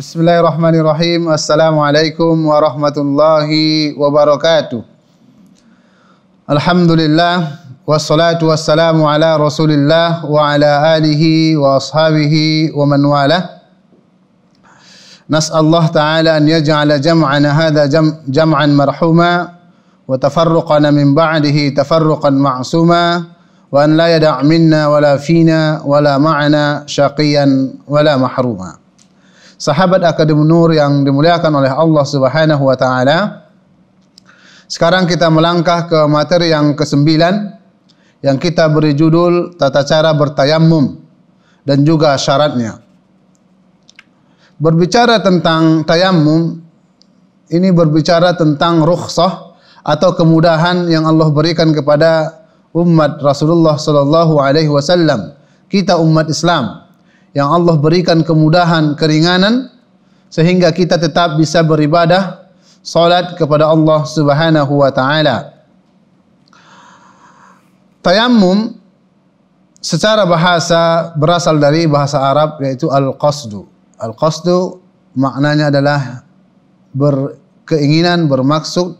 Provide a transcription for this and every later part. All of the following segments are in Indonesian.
بسم الله الرحمن الرحيم السلام عليكم ورحمة الله وبركاته الحمد لله والصلاة والسلام على رسول الله وعلى آله وأصحابه ومن والاه نسأل الله تعالى أن يجعل جمعنا هذا جمعا مرحوما وتفرقنا من بعده تفرقا معصوما وأن لا يدع منا ولا فينا ولا معنا شقيا ولا محروما sahabat Akademi Nur yang dimuliakan oleh Allah Subhanahu wa taala. Sekarang kita melangkah ke materi yang kesembilan yang kita beri judul tata cara bertayamum dan juga syaratnya. Berbicara tentang tayamum ini berbicara tentang rukhsah atau kemudahan yang Allah berikan kepada umat Rasulullah sallallahu alaihi wasallam. Kita umat Islam yang Allah berikan kemudahan, keringanan sehingga kita tetap bisa beribadah salat kepada Allah Subhanahu wa taala. Tayammum secara bahasa berasal dari bahasa Arab yaitu al-qasdu. Al-qasdu maknanya adalah berkeinginan, bermaksud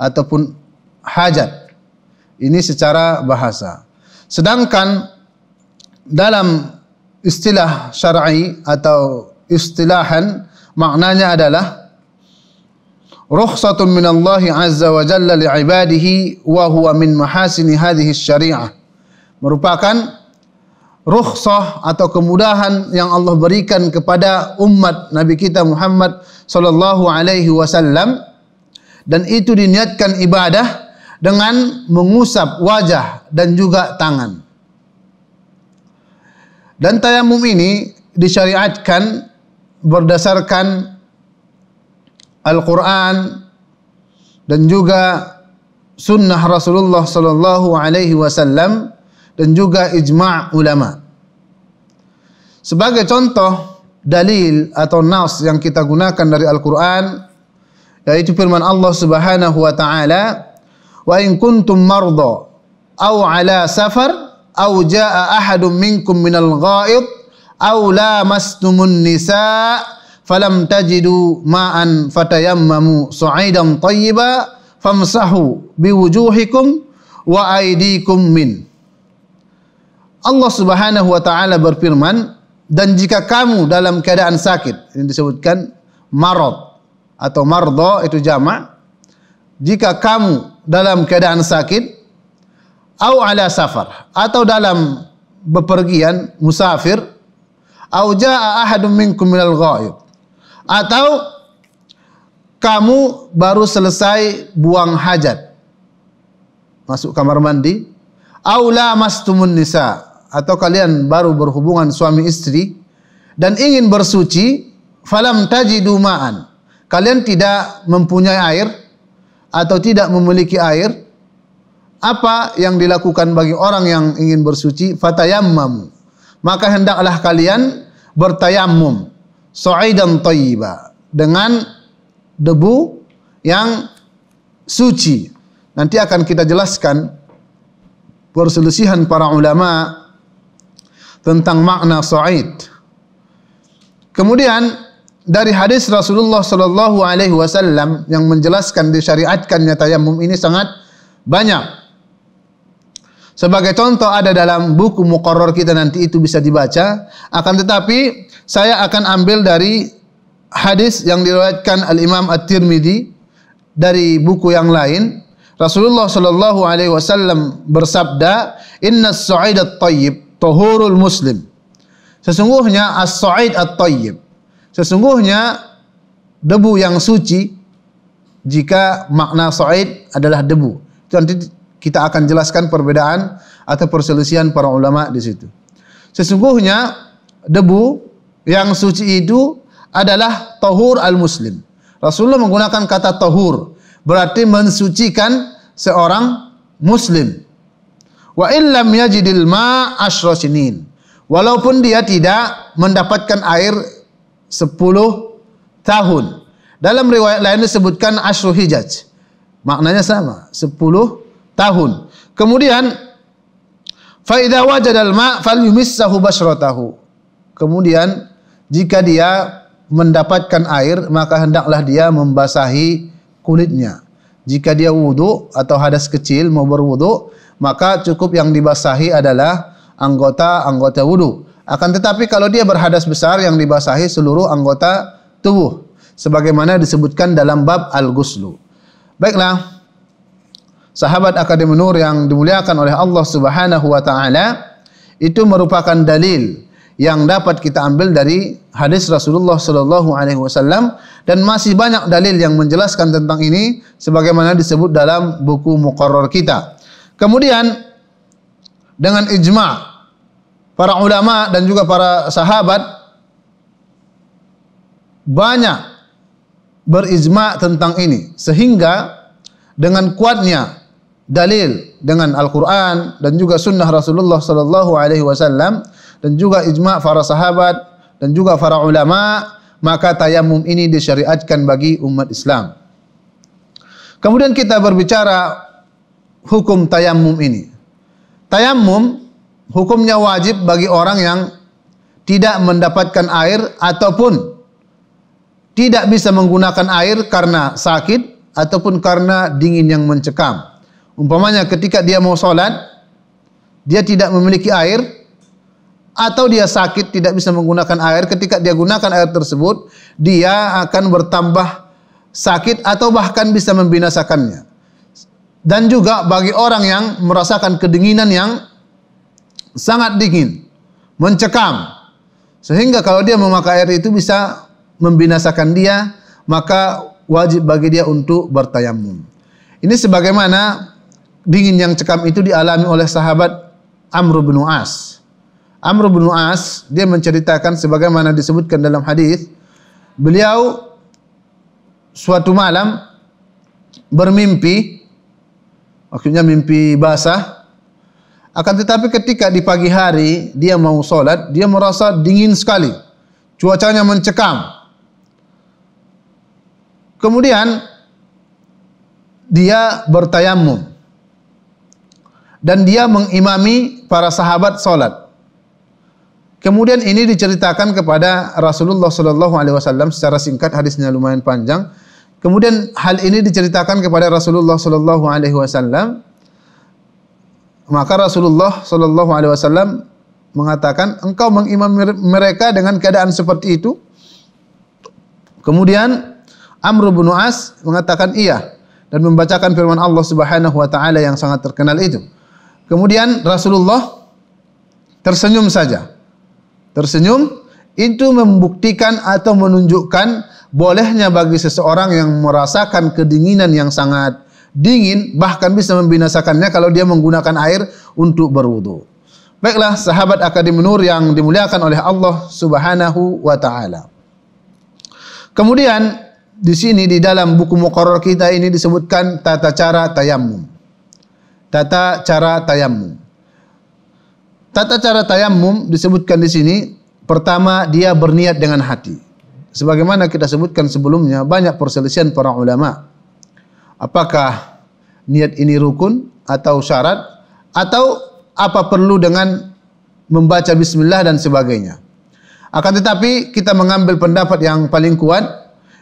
ataupun hajat. Ini secara bahasa. Sedangkan dalam istilah syar'i atau istilahan maknanya adalah rukhsatun min Allah azza wa jalla li ibadihi wa huwa min mahasini hadhihi syariah merupakan rukhsah atau kemudahan yang Allah berikan kepada umat Nabi kita Muhammad sallallahu alaihi wasallam dan itu diniatkan ibadah dengan mengusap wajah dan juga tangan. Dan tayamum ini disyariatkan berdasarkan Al-Quran dan juga sunnah Rasulullah sallallahu alaihi wasallam dan juga ijma' ulama. Sebagai contoh dalil atau nas yang kita gunakan dari Al-Quran yaitu firman Allah Subhanahu wa taala wa in kuntum marda aw ala safar jaa ahadun minkum minal ghaid aw lamastumun nisa falam tajidu ma'an fatayammamu su'idan tayyiba famsahu biwujuhikum wa aydikum min. Allah Subhanahu wa taala berfirman dan jika kamu dalam keadaan sakit ini disebutkan marad atau mardo itu jamak jika kamu dalam keadaan sakit au ala safar. Atau dalam bepergian musafir au jaa ahadum minkum minal ghaib. Atau kamu baru selesai buang hajat. Masuk kamar mandi. Au lamastumun nisa. Atau kalian baru berhubungan suami istri dan ingin bersuci falam tajidu ma'an. Kalian tidak mempunyai air atau tidak memiliki air apa yang dilakukan bagi orang yang ingin bersuci? Fatayammam maka hendaklah kalian bertayammum sa'idan thayyiba dengan debu yang suci. Nanti akan kita jelaskan perselisihan para ulama tentang makna sa'id. Kemudian dari hadis Rasulullah sallallahu alaihi wasallam yang menjelaskan disyariatkannya tayammum ini sangat banyak sebagai contoh ada dalam buku muqarrar kita nanti itu bisa dibaca. Akan tetapi saya akan ambil dari hadis yang diriwayatkan Al-Imam At-Tirmidzi dari buku yang lain. Rasulullah sallallahu alaihi wasallam bersabda, "Inna as-sa'id at-tayyib tahurul muslim." Sesungguhnya as-sa'id at-tayyib. Sesungguhnya debu yang suci jika makna sa'id adalah debu. Itu nanti kita akan jelaskan perbedaan atau perselisihan para ulama di situ. Sesungguhnya debu yang suci itu adalah tahur al-muslim. Rasulullah menggunakan kata tahur berarti mensucikan seorang muslim. Wa illam yajidil ma sinin. Walaupun dia tidak mendapatkan air 10 tahun. Dalam riwayat lain disebutkan asyru hijaj. Maknanya sama, 10 tahun. Kemudian fa idza wajada al-ma' falyumissahu basyratahu. Kemudian jika dia mendapatkan air, maka hendaklah dia membasahi kulitnya. Jika dia wudhu atau hadas kecil mau berwudhu, maka cukup yang dibasahi adalah anggota-anggota wudhu. Akan tetapi kalau dia berhadas besar yang dibasahi seluruh anggota tubuh. Sebagaimana disebutkan dalam bab al-ghuslu. Baiklah, sahabat Akademi Nur yang dimuliakan oleh Allah Subhanahu wa taala itu merupakan dalil yang dapat kita ambil dari hadis Rasulullah sallallahu alaihi wasallam dan masih banyak dalil yang menjelaskan tentang ini sebagaimana disebut dalam buku muqarrar kita. Kemudian dengan ijma' para ulama dan juga para sahabat banyak berijma' tentang ini sehingga dengan kuatnya dalil dengan Al-Qur'an dan juga sunnah Rasulullah sallallahu alaihi wasallam dan juga ijma' para sahabat dan juga para ulama maka tayamum ini disyariatkan bagi umat Islam. Kemudian kita berbicara hukum tayamum ini. Tayamum hukumnya wajib bagi orang yang tidak mendapatkan air ataupun tidak bisa menggunakan air karena sakit ataupun karena dingin yang mencekam. Umpamanya ketika dia mau sholat, dia tidak memiliki air, atau dia sakit tidak bisa menggunakan air ketika dia gunakan air tersebut dia akan bertambah sakit atau bahkan bisa membinasakannya. Dan juga bagi orang yang merasakan kedinginan yang sangat dingin mencekam sehingga kalau dia memakai air itu bisa membinasakan dia maka wajib bagi dia untuk bertayamum ini sebagaimana dingin yang cekam itu dialami oleh sahabat Amr bin As. Amr bin As dia menceritakan sebagaimana disebutkan dalam hadis beliau suatu malam bermimpi maksudnya mimpi basah akan tetapi ketika di pagi hari dia mau solat dia merasa dingin sekali cuacanya mencekam. Kemudian dia bertayamum dan dia mengimami para sahabat solat Kemudian ini diceritakan kepada Rasulullah sallallahu alaihi wasallam secara singkat hadisnya lumayan panjang. Kemudian hal ini diceritakan kepada Rasulullah sallallahu alaihi wasallam. Maka Rasulullah sallallahu alaihi wasallam mengatakan, "Engkau mengimam mereka dengan keadaan seperti itu?" Kemudian Amr bin As mengatakan, "Iya." Dan membacakan firman Allah Subhanahu wa taala yang sangat terkenal itu. Kemudian Rasulullah tersenyum saja tersenyum itu membuktikan atau menunjukkan bolehnya bagi seseorang yang merasakan kedinginan yang sangat dingin bahkan bisa membinasakannya kalau dia menggunakan air untuk berwudu. Baiklah sahabat Akademi Nur yang dimuliakan oleh Allah Subhanahu wa taala. Kemudian di sini di dalam buku muqarrar kita ini disebutkan tata cara tayamum. Tata cara tayamum. Tata cara tayamum disebutkan di sini pertama dia berniat dengan hati. Sebagaimana kita sebutkan sebelumnya banyak perselisihan para ulama. Apakah niat ini rukun atau syarat atau apa perlu dengan membaca bismillah dan sebagainya. Akan tetapi kita mengambil pendapat yang paling kuat.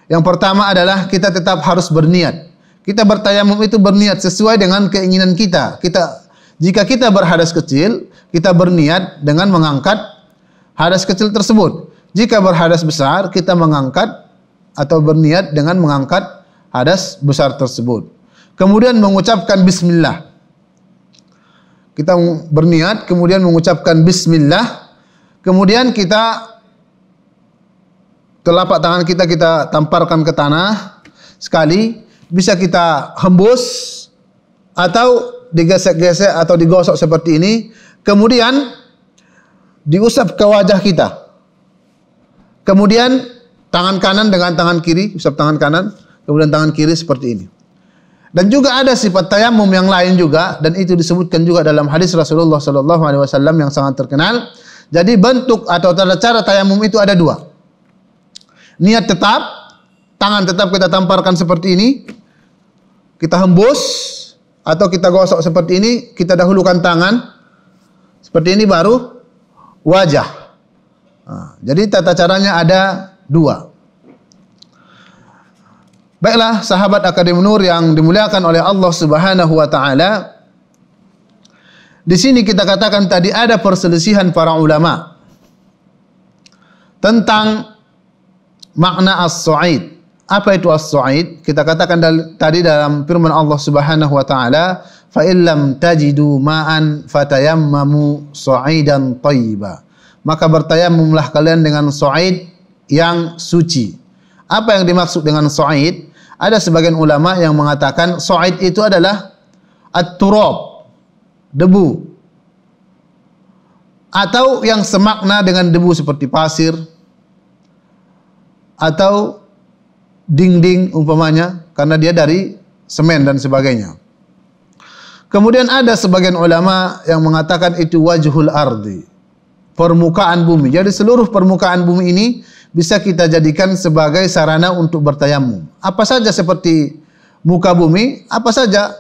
Yang pertama adalah kita tetap harus berniat. Kita bertayamum itu berniat sesuai dengan keinginan kita. Kita jika kita berhadas kecil, kita berniat dengan mengangkat hadas kecil tersebut. Jika berhadas besar, kita mengangkat atau berniat dengan mengangkat hadas besar tersebut. Kemudian mengucapkan bismillah. Kita berniat, kemudian mengucapkan bismillah. Kemudian kita telapak tangan kita kita tamparkan ke tanah sekali, bisa kita hembus atau digesek-gesek atau digosok seperti ini, kemudian diusap ke wajah kita. Kemudian tangan kanan dengan tangan kiri, usap tangan kanan, kemudian tangan kiri seperti ini. Dan juga ada sifat tayamum yang lain juga dan itu disebutkan juga dalam hadis Rasulullah sallallahu alaihi wasallam yang sangat terkenal. Jadi bentuk atau tata cara tayamum itu ada dua. Niat tetap, tangan tetap kita tamparkan seperti ini. Kita hembus atau kita gosok seperti ini, kita dahulukan tangan seperti ini baru wajah. Nah, jadi tata caranya ada dua. Baiklah sahabat Akademi Nur yang dimuliakan oleh Allah Subhanahu wa taala. Di sini kita katakan tadi ada perselisihan para ulama tentang makna as-su'id. Apa itu as-su'id? Kita katakan tadi dalam firman Allah Subhanahu wa taala, "Fa illam tajidu ma'an fatayammamu su'idan thayyiba." Maka bertayamumlah kalian dengan su'id yang suci. Apa yang dimaksud dengan so'id? Ada sebagian ulama yang mengatakan so'id itu adalah at-turab, debu. Atau yang semakna dengan debu seperti pasir atau dinding umpamanya karena dia dari semen dan sebagainya. Kemudian ada sebagian ulama yang mengatakan itu wajhul ardi, permukaan bumi. Jadi seluruh permukaan bumi ini bisa kita jadikan sebagai sarana untuk bertayamum. Apa saja seperti muka bumi, apa saja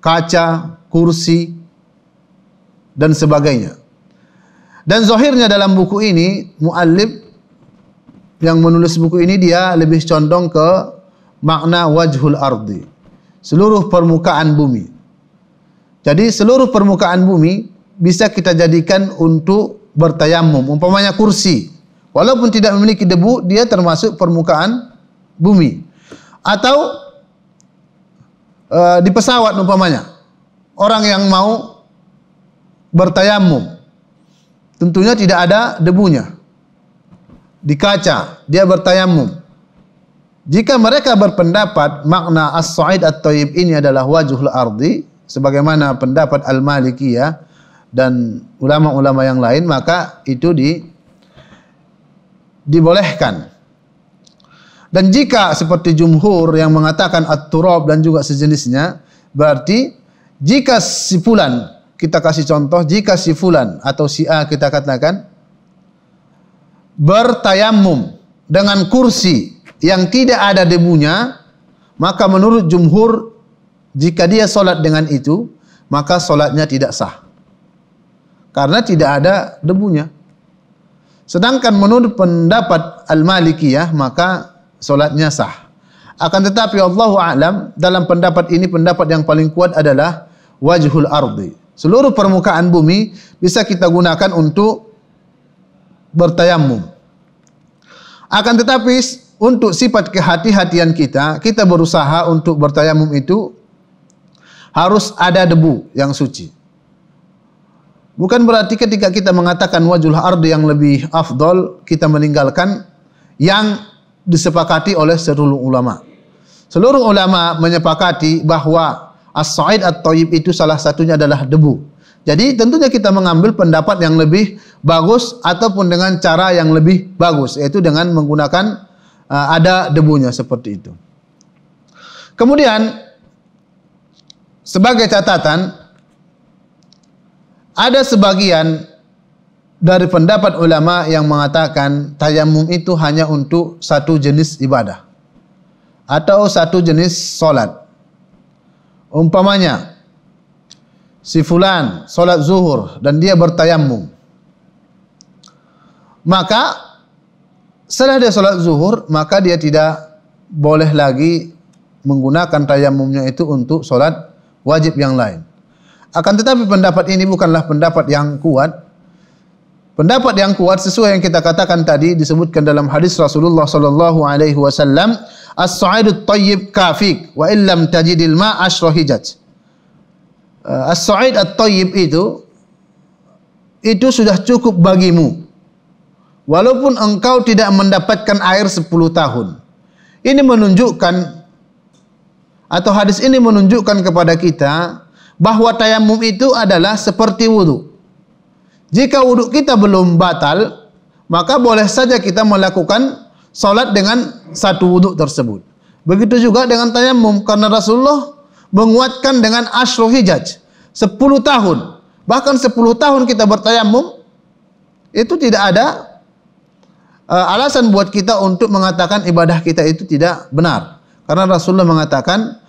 kaca, kursi dan sebagainya. Dan zahirnya dalam buku ini muallif yang menulis buku ini dia lebih condong ke makna wajhul ardi. Seluruh permukaan bumi. Jadi seluruh permukaan bumi bisa kita jadikan untuk bertayamum. Umpamanya kursi. Walaupun tidak memiliki debu, dia termasuk permukaan bumi. Atau uh, di pesawat umpamanya, orang yang mau bertayamum, tentunya tidak ada debunya. Di kaca, dia bertayamum. Jika mereka berpendapat makna as-sa'id at-tayyib ini adalah wajhul ardi, sebagaimana pendapat al-malikiyah dan ulama-ulama yang lain, maka itu di dibolehkan. Dan jika seperti jumhur yang mengatakan at-turab dan juga sejenisnya, berarti jika si fulan, kita kasih contoh, jika si fulan atau si A kita katakan bertayamum dengan kursi yang tidak ada debunya, maka menurut jumhur jika dia solat dengan itu, maka solatnya tidak sah. Karena tidak ada debunya. Sedangkan menurut pendapat Al-Malikiyah maka solatnya sah. Akan tetapi Allah alam dalam pendapat ini pendapat yang paling kuat adalah wajhul ardi. Seluruh permukaan bumi bisa kita gunakan untuk bertayamum. Akan tetapi untuk sifat kehati-hatian kita, kita berusaha untuk bertayamum itu harus ada debu yang suci. Bukan berarti ketika kita mengatakan wajul ardi yang lebih afdol, kita meninggalkan yang disepakati oleh seluruh ulama. Seluruh ulama menyepakati bahwa as-sa'id at-tayyib itu salah satunya adalah debu. Jadi tentunya kita mengambil pendapat yang lebih bagus ataupun dengan cara yang lebih bagus, yaitu dengan menggunakan uh, ada debunya seperti itu. Kemudian sebagai catatan ada sebagian dari pendapat ulama yang mengatakan tayamum itu hanya untuk satu jenis ibadah atau satu jenis solat. Umpamanya, si fulan solat zuhur dan dia bertayamum. Maka setelah dia solat zuhur, maka dia tidak boleh lagi menggunakan tayamumnya itu untuk solat wajib yang lain. Akan tetapi pendapat ini bukanlah pendapat yang kuat. Pendapat yang kuat sesuai yang kita katakan tadi disebutkan dalam hadis Rasulullah sallallahu alaihi wasallam, "As-sa'idu thayyib kafik wa illam tajidil ma ashra hijaj." Uh, as-sa'id at-thayyib itu itu sudah cukup bagimu. Walaupun engkau tidak mendapatkan air 10 tahun. Ini menunjukkan atau hadis ini menunjukkan kepada kita bahwa tayamum itu adalah seperti wudhu. Jika wudhu kita belum batal, maka boleh saja kita melakukan salat dengan satu wudhu tersebut. Begitu juga dengan tayamum karena Rasulullah menguatkan dengan asyru hijaj. 10 tahun. Bahkan 10 tahun kita bertayamum itu tidak ada uh, alasan buat kita untuk mengatakan ibadah kita itu tidak benar. Karena Rasulullah mengatakan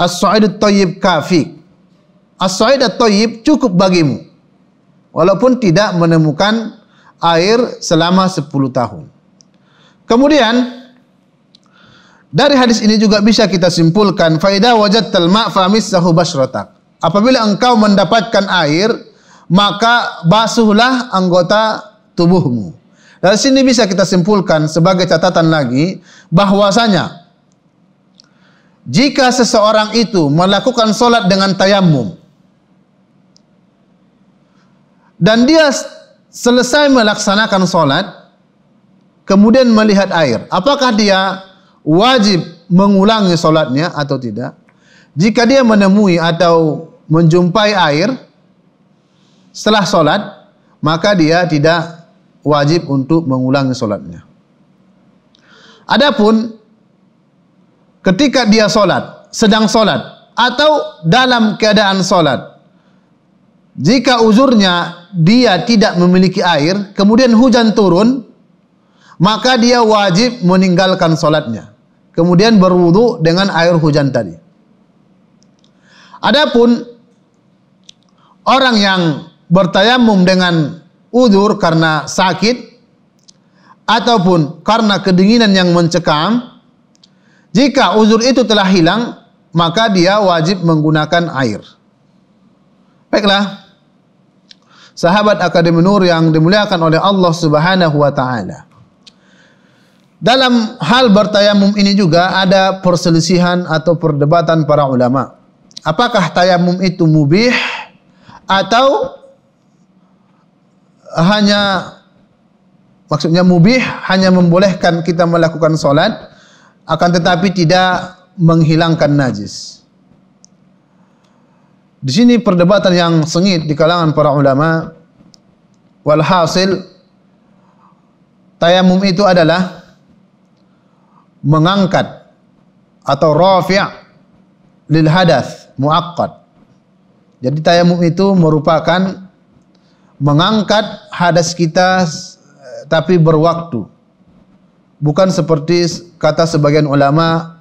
as-sa'idut thayyib kafik as-sa'id at-thayyib cukup bagimu walaupun tidak menemukan air selama 10 tahun. Kemudian Dari hadis ini juga bisa kita simpulkan faida wajadtal ma' famissahu bashratak. Apabila engkau mendapatkan air, maka basuhlah anggota tubuhmu. Dari sini bisa kita simpulkan sebagai catatan lagi bahwasanya jika seseorang itu melakukan solat dengan tayamum dan dia selesai melaksanakan solat kemudian melihat air, apakah dia wajib mengulangi solatnya atau tidak? Jika dia menemui atau menjumpai air setelah solat, maka dia tidak wajib untuk mengulangi solatnya. Adapun ketika dia solat, sedang solat atau dalam keadaan solat, jika uzurnya dia tidak memiliki air, kemudian hujan turun, maka dia wajib meninggalkan solatnya. Kemudian berwudu dengan air hujan tadi. Adapun orang yang bertayamum dengan udur karena sakit ataupun karena kedinginan yang mencekam, jika uzur itu telah hilang, maka dia wajib menggunakan air. Baiklah. Sahabat Akademi Nur yang dimuliakan oleh Allah Subhanahu wa taala. Dalam hal bertayamum ini juga ada perselisihan atau perdebatan para ulama. Apakah tayamum itu mubih atau hanya maksudnya mubih hanya membolehkan kita melakukan solat akan tetapi tidak menghilangkan najis. Di sini perdebatan yang sengit di kalangan para ulama. Walhasil tayamum itu adalah mengangkat atau rafi' lil hadath muakkad. Jadi tayamum itu merupakan mengangkat hadas kita tapi berwaktu. Bukan seperti kata sebagian ulama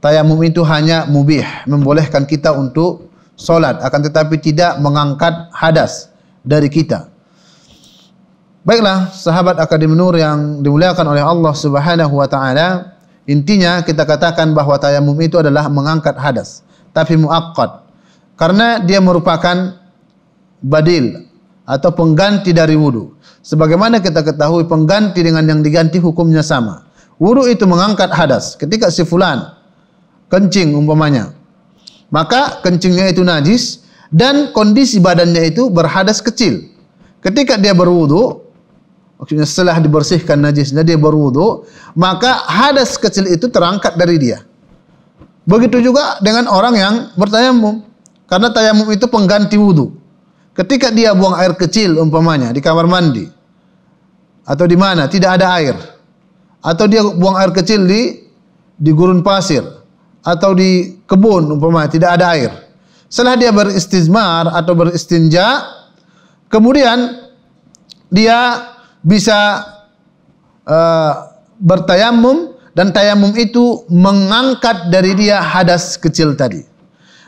tayamum itu hanya mubih, membolehkan kita untuk solat, akan tetapi tidak mengangkat hadas dari kita. Baiklah, sahabat Akademi Nur yang dimuliakan oleh Allah Subhanahu wa taala, intinya kita katakan bahwa tayamum itu adalah mengangkat hadas, tapi muakkad. Karena dia merupakan badil atau pengganti dari wudu. Sebagaimana kita ketahui pengganti dengan yang diganti hukumnya sama. Wudu itu mengangkat hadas. Ketika si fulan kencing umpamanya, maka kencingnya itu najis dan kondisi badannya itu berhadas kecil. Ketika dia berwudu, maksudnya setelah dibersihkan najisnya dia berwudu, maka hadas kecil itu terangkat dari dia. Begitu juga dengan orang yang bertayamum. Karena tayamum itu pengganti wudu. Ketika dia buang air kecil umpamanya di kamar mandi atau di mana tidak ada air atau dia buang air kecil di di gurun pasir atau di kebun umpamanya tidak ada air. Setelah dia beristizmar atau beristinja, kemudian dia bisa uh, bertayamum dan tayamum itu mengangkat dari dia hadas kecil tadi.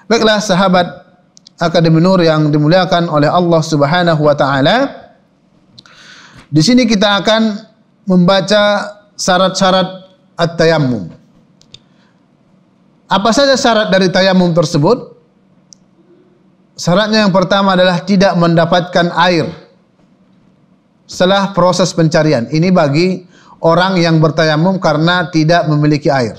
Baiklah sahabat Akademi Nur yang dimuliakan oleh Allah Subhanahu wa taala. Di sini kita akan membaca syarat-syarat at-tayammum. Apa saja syarat dari tayamum tersebut? Syaratnya yang pertama adalah tidak mendapatkan air setelah proses pencarian. Ini bagi orang yang bertayamum karena tidak memiliki air.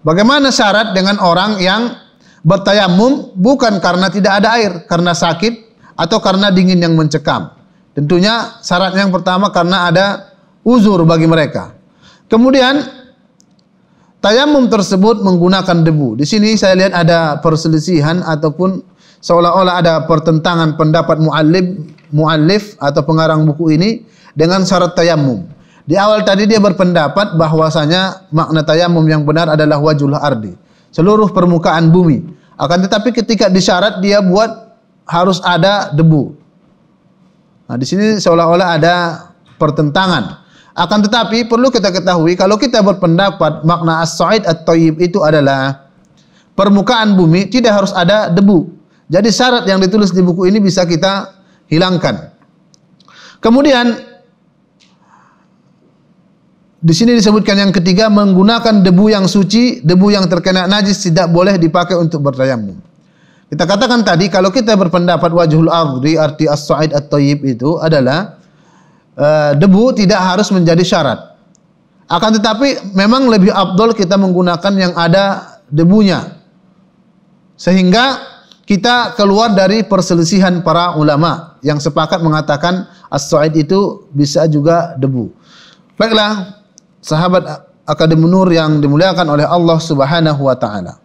Bagaimana syarat dengan orang yang bertayamum bukan karena tidak ada air, karena sakit atau karena dingin yang mencekam. Tentunya syarat yang pertama karena ada uzur bagi mereka. Kemudian tayamum tersebut menggunakan debu. Di sini saya lihat ada perselisihan ataupun seolah-olah ada pertentangan pendapat muallif muallif atau pengarang buku ini dengan syarat tayamum. Di awal tadi dia berpendapat bahwasanya makna tayamum yang benar adalah wajul ardi seluruh permukaan bumi. Akan tetapi ketika disyarat dia buat harus ada debu. Nah, di sini seolah-olah ada pertentangan. Akan tetapi perlu kita ketahui kalau kita berpendapat makna as-sa'id at-thayyib itu adalah permukaan bumi tidak harus ada debu. Jadi syarat yang ditulis di buku ini bisa kita hilangkan. Kemudian Di sini disebutkan yang ketiga menggunakan debu yang suci, debu yang terkena najis tidak boleh dipakai untuk bertayamum. Kita katakan tadi kalau kita berpendapat wajhul ardi arti as-sa'id at-thayyib itu adalah uh, debu tidak harus menjadi syarat. Akan tetapi memang lebih abdul kita menggunakan yang ada debunya. Sehingga kita keluar dari perselisihan para ulama yang sepakat mengatakan as-sa'id itu bisa juga debu. Baiklah, sahabat Akademi Nur yang dimuliakan oleh Allah Subhanahu wa taala.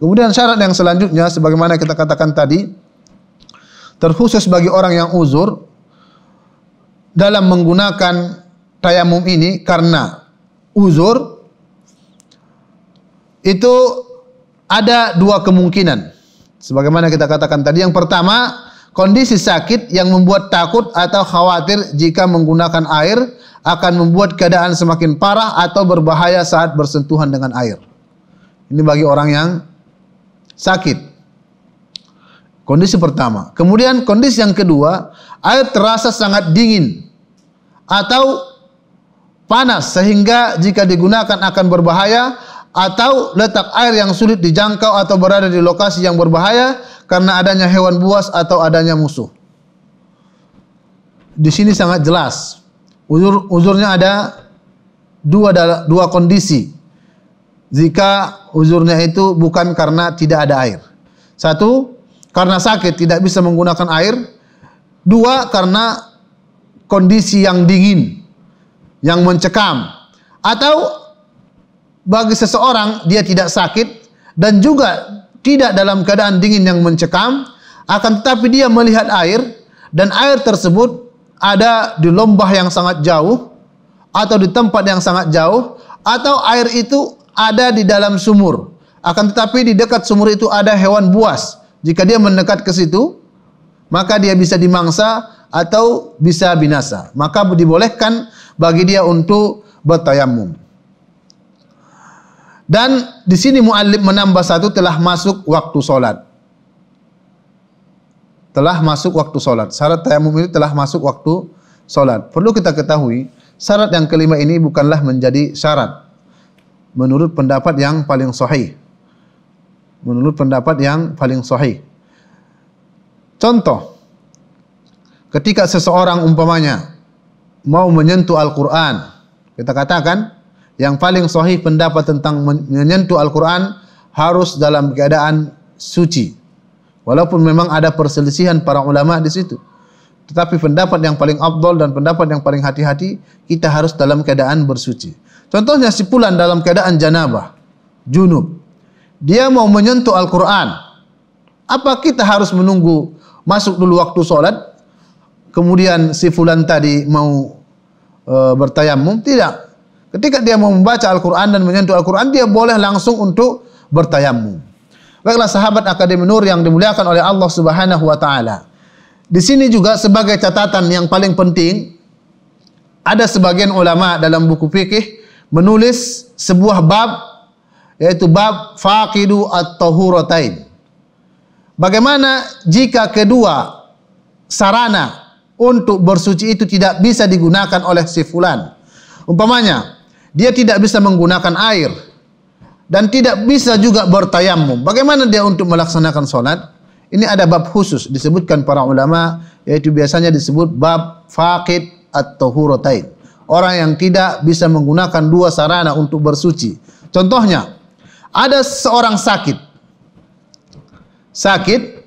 Kemudian syarat yang selanjutnya sebagaimana kita katakan tadi terkhusus bagi orang yang uzur dalam menggunakan tayamum ini karena uzur itu ada dua kemungkinan. Sebagaimana kita katakan tadi yang pertama kondisi sakit yang membuat takut atau khawatir jika menggunakan air akan membuat keadaan semakin parah atau berbahaya saat bersentuhan dengan air. Ini bagi orang yang sakit. Kondisi pertama. Kemudian kondisi yang kedua, air terasa sangat dingin atau panas sehingga jika digunakan akan berbahaya atau letak air yang sulit dijangkau atau berada di lokasi yang berbahaya karena adanya hewan buas atau adanya musuh. Di sini sangat jelas. Uzur uzurnya ada dua dua kondisi jika uzurnya itu bukan karena tidak ada air. Satu, karena sakit tidak bisa menggunakan air. Dua, karena kondisi yang dingin, yang mencekam. Atau bagi seseorang dia tidak sakit dan juga tidak dalam keadaan dingin yang mencekam, akan tetapi dia melihat air dan air tersebut ada di lembah yang sangat jauh atau di tempat yang sangat jauh atau air itu ada di dalam sumur. Akan tetapi di dekat sumur itu ada hewan buas. Jika dia mendekat ke situ, maka dia bisa dimangsa atau bisa binasa. Maka dibolehkan bagi dia untuk bertayamum. Dan di sini muallim menambah satu telah masuk waktu solat. Telah masuk waktu solat. Syarat tayamum ini telah masuk waktu solat. Perlu kita ketahui, syarat yang kelima ini bukanlah menjadi syarat menurut pendapat yang paling sahih. Menurut pendapat yang paling sahih. Contoh, ketika seseorang umpamanya mau menyentuh Al-Quran, kita katakan yang paling sahih pendapat tentang menyentuh Al-Quran harus dalam keadaan suci. Walaupun memang ada perselisihan para ulama di situ. Tetapi pendapat yang paling abdol dan pendapat yang paling hati-hati, kita harus dalam keadaan bersuci. Contohnya si pulan dalam keadaan janabah, junub. Dia mau menyentuh Al-Quran. Apa kita harus menunggu masuk dulu waktu sholat? Kemudian si fulan tadi mau e, bertayamum? Tidak. Ketika dia mau membaca Al-Quran dan menyentuh Al-Quran, dia boleh langsung untuk bertayamum. Baiklah sahabat Akademi Nur yang dimuliakan oleh Allah Subhanahu wa taala. Di sini juga sebagai catatan yang paling penting ada sebagian ulama dalam buku fikih menulis sebuah bab yaitu bab faqidu at-tahuratain. Bagaimana jika kedua sarana untuk bersuci itu tidak bisa digunakan oleh si fulan? Umpamanya, dia tidak bisa menggunakan air dan tidak bisa juga bertayamum. Bagaimana dia untuk melaksanakan solat? Ini ada bab khusus disebutkan para ulama yaitu biasanya disebut bab faqid at-tahuratain orang yang tidak bisa menggunakan dua sarana untuk bersuci. Contohnya, ada seorang sakit. Sakit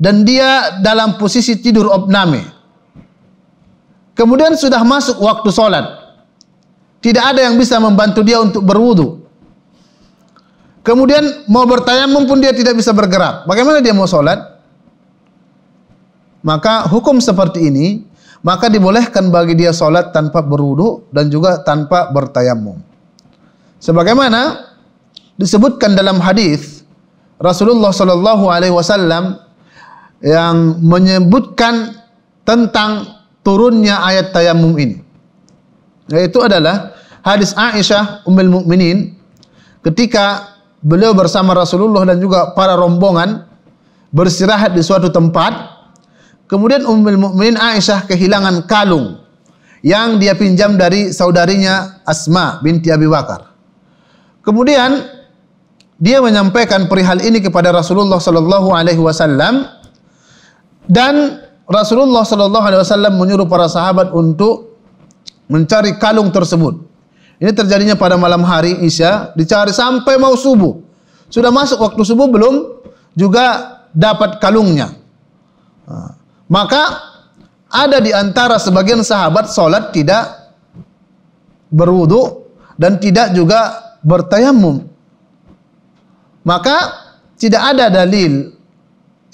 dan dia dalam posisi tidur opname. Kemudian sudah masuk waktu solat. Tidak ada yang bisa membantu dia untuk berwudu. Kemudian mau bertayamum pun dia tidak bisa bergerak. Bagaimana dia mau solat? Maka hukum seperti ini maka dibolehkan bagi dia solat tanpa berwudu dan juga tanpa bertayamum. Sebagaimana disebutkan dalam hadis Rasulullah sallallahu alaihi wasallam yang menyebutkan tentang turunnya ayat tayamum ini. Yaitu adalah hadis Aisyah Ummul Mukminin ketika beliau bersama Rasulullah dan juga para rombongan beristirahat di suatu tempat Kemudian Ummul Mukminin Aisyah kehilangan kalung yang dia pinjam dari saudarinya Asma binti Abi Bakar. Kemudian dia menyampaikan perihal ini kepada Rasulullah sallallahu alaihi wasallam dan Rasulullah sallallahu alaihi wasallam menyuruh para sahabat untuk mencari kalung tersebut. Ini terjadinya pada malam hari Isya, dicari sampai mau subuh. Sudah masuk waktu subuh belum juga dapat kalungnya. Maka ada di antara sebagian sahabat solat tidak berwudu dan tidak juga bertayamum. Maka tidak ada dalil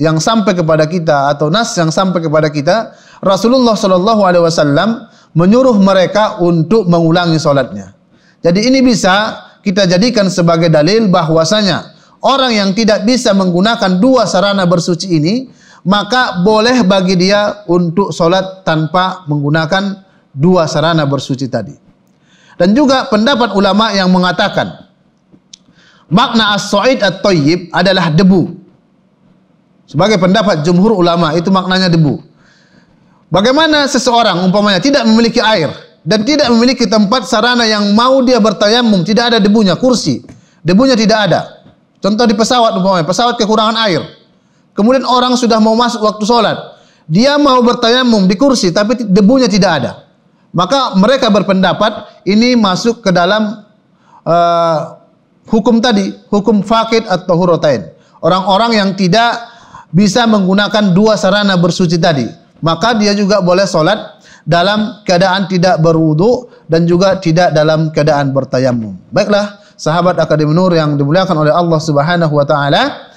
yang sampai kepada kita atau nas yang sampai kepada kita Rasulullah Shallallahu Alaihi Wasallam menyuruh mereka untuk mengulangi solatnya. Jadi ini bisa kita jadikan sebagai dalil bahwasanya orang yang tidak bisa menggunakan dua sarana bersuci ini maka boleh bagi dia untuk solat tanpa menggunakan dua sarana bersuci tadi. Dan juga pendapat ulama yang mengatakan makna as-sa'id at-tayyib adalah debu. Sebagai pendapat jumhur ulama itu maknanya debu. Bagaimana seseorang umpamanya tidak memiliki air dan tidak memiliki tempat sarana yang mau dia bertayamum, tidak ada debunya, kursi. Debunya tidak ada. Contoh di pesawat umpamanya, pesawat kekurangan air. Kemudian orang sudah mau masuk waktu sholat. Dia mau bertayamum di kursi tapi debunya tidak ada. Maka mereka berpendapat ini masuk ke dalam uh, hukum tadi, hukum fakid atau hurotain. Orang-orang yang tidak bisa menggunakan dua sarana bersuci tadi, maka dia juga boleh solat dalam keadaan tidak berwudu dan juga tidak dalam keadaan bertayamum. Baiklah, sahabat Akademi Nur yang dimuliakan oleh Allah Subhanahu wa taala.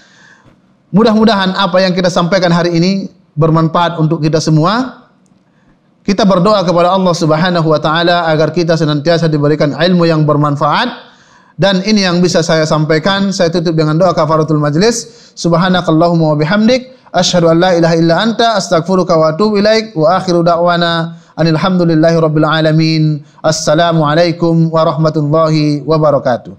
Mudah-mudahan apa yang kita sampaikan hari ini bermanfaat untuk kita semua. Kita berdoa kepada Allah Subhanahu wa taala agar kita senantiasa diberikan ilmu yang bermanfaat dan ini yang bisa saya sampaikan. Saya tutup dengan doa kafaratul majlis. Subhanakallahumma wa bihamdik asyhadu an la ilaha illa anta astaghfiruka wa atubu ilaik wa akhiru da'wana anil rabbil alamin. Assalamu warahmatullahi wabarakatuh.